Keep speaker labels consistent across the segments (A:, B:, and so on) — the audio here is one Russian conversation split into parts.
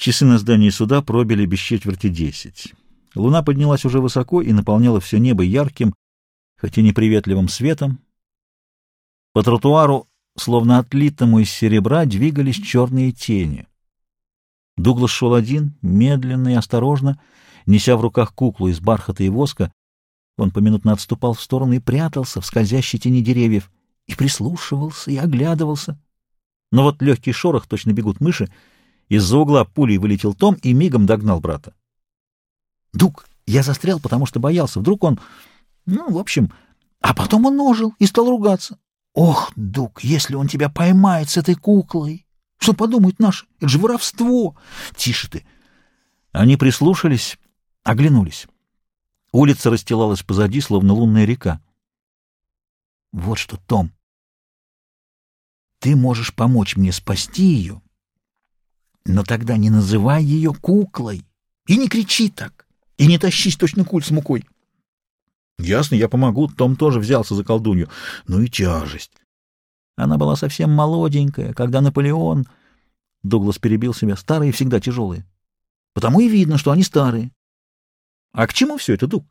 A: Часы на здании суда пробили без четверти десять. Луна поднялась уже высоко и наполняла все небо ярким, хоть и неприветливым светом. По тротуару, словно отлитому из серебра, двигались черные тени. Дуглас шел один, медленно и осторожно, неся в руках куклу из бархата и воска. Он поминутно отступал в сторону и прятался в скользящей тени деревьев, и прислушивался, и оглядывался. Но вот легкий шорох, точно бегут мыши, из-за угла пулей вылетел Том и мигом догнал брата. «Дуг, я застрял, потому что боялся. Вдруг он... Ну, в общем... А потом он ожил и стал ругаться. Ох, Дуг, если он тебя поймает с этой куклой...» Что подумают наши? Это же воровство! Тише ты! Они прислушались, оглянулись. Улица расстилалась позади, словно лунная река. Вот что, Том. Ты можешь помочь мне спасти ее, но тогда не называй ее куклой. И не кричи так, и не тащись точно куль с мукой. Ясно, я помогу. Том тоже взялся за колдунью. Ну и тяжесть. Она была совсем молоденькая, когда Наполеон... Дуглас перебил себя. Старые всегда тяжелые. Потому и видно, что они старые. А к чему все это, Дуг?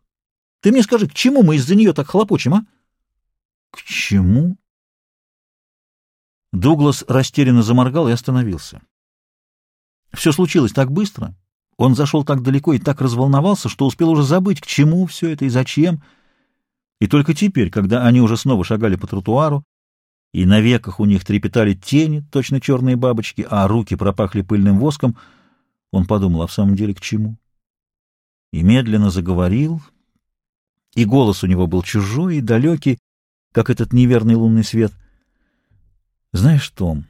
A: Ты мне скажи, к чему мы из-за нее так хлопочем, а? К чему? Дуглас растерянно заморгал и остановился. Все случилось так быстро. Он зашел так далеко и так разволновался, что успел уже забыть, к чему все это и зачем. И только теперь, когда они уже снова шагали по тротуару, и на веках у них трепетали тени, точно черные бабочки, а руки пропахли пыльным воском, он подумал, а в самом деле к чему? И медленно заговорил, и голос у него был чужой и далекий, как этот неверный лунный свет. Знаешь, Том,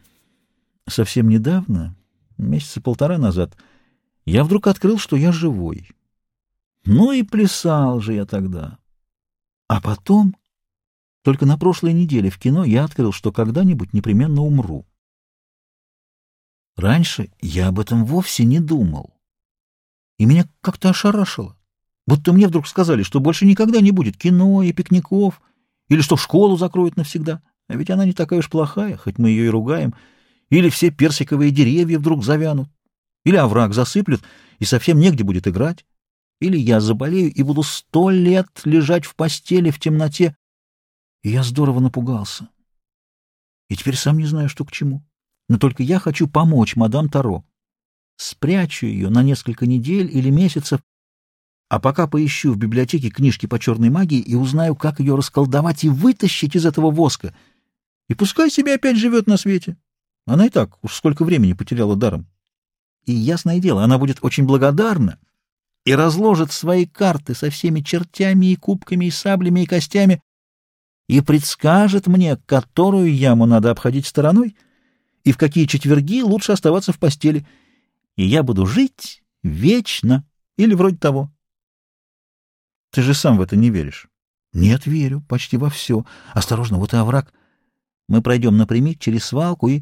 A: совсем недавно, месяца полтора назад, я вдруг открыл, что я живой. Ну и плясал же я тогда. А потом только на прошлой неделе в кино я открыл, что когда-нибудь непременно умру. Раньше я об этом вовсе не думал. И меня как-то ошарашило. Будто мне вдруг сказали, что больше никогда не будет кино и пикников, или что школу закроют навсегда. А ведь она не такая уж плохая, хоть мы ее и ругаем. Или все персиковые деревья вдруг завянут, или овраг засыплют, и совсем негде будет играть. Или я заболею и буду сто лет лежать в постели в темноте, и я здорово напугался. И теперь сам не знаю, что к чему. Но только я хочу помочь мадам Таро. Спрячу ее на несколько недель или месяцев, а пока поищу в библиотеке книжки по черной магии и узнаю, как ее расколдовать и вытащить из этого воска. И пускай себе опять живет на свете. Она и так уж сколько времени потеряла даром. И ясное дело, она будет очень благодарна и разложит свои карты со всеми чертями и кубками и саблями и костями, и предскажет мне, которую яму надо обходить стороной и в какие четверги лучше оставаться в постели, и я буду жить вечно или вроде того. Ты же сам в это не веришь. Нет, верю, почти во все. Осторожно, вот и овраг. Мы пройдем напрямик через свалку и...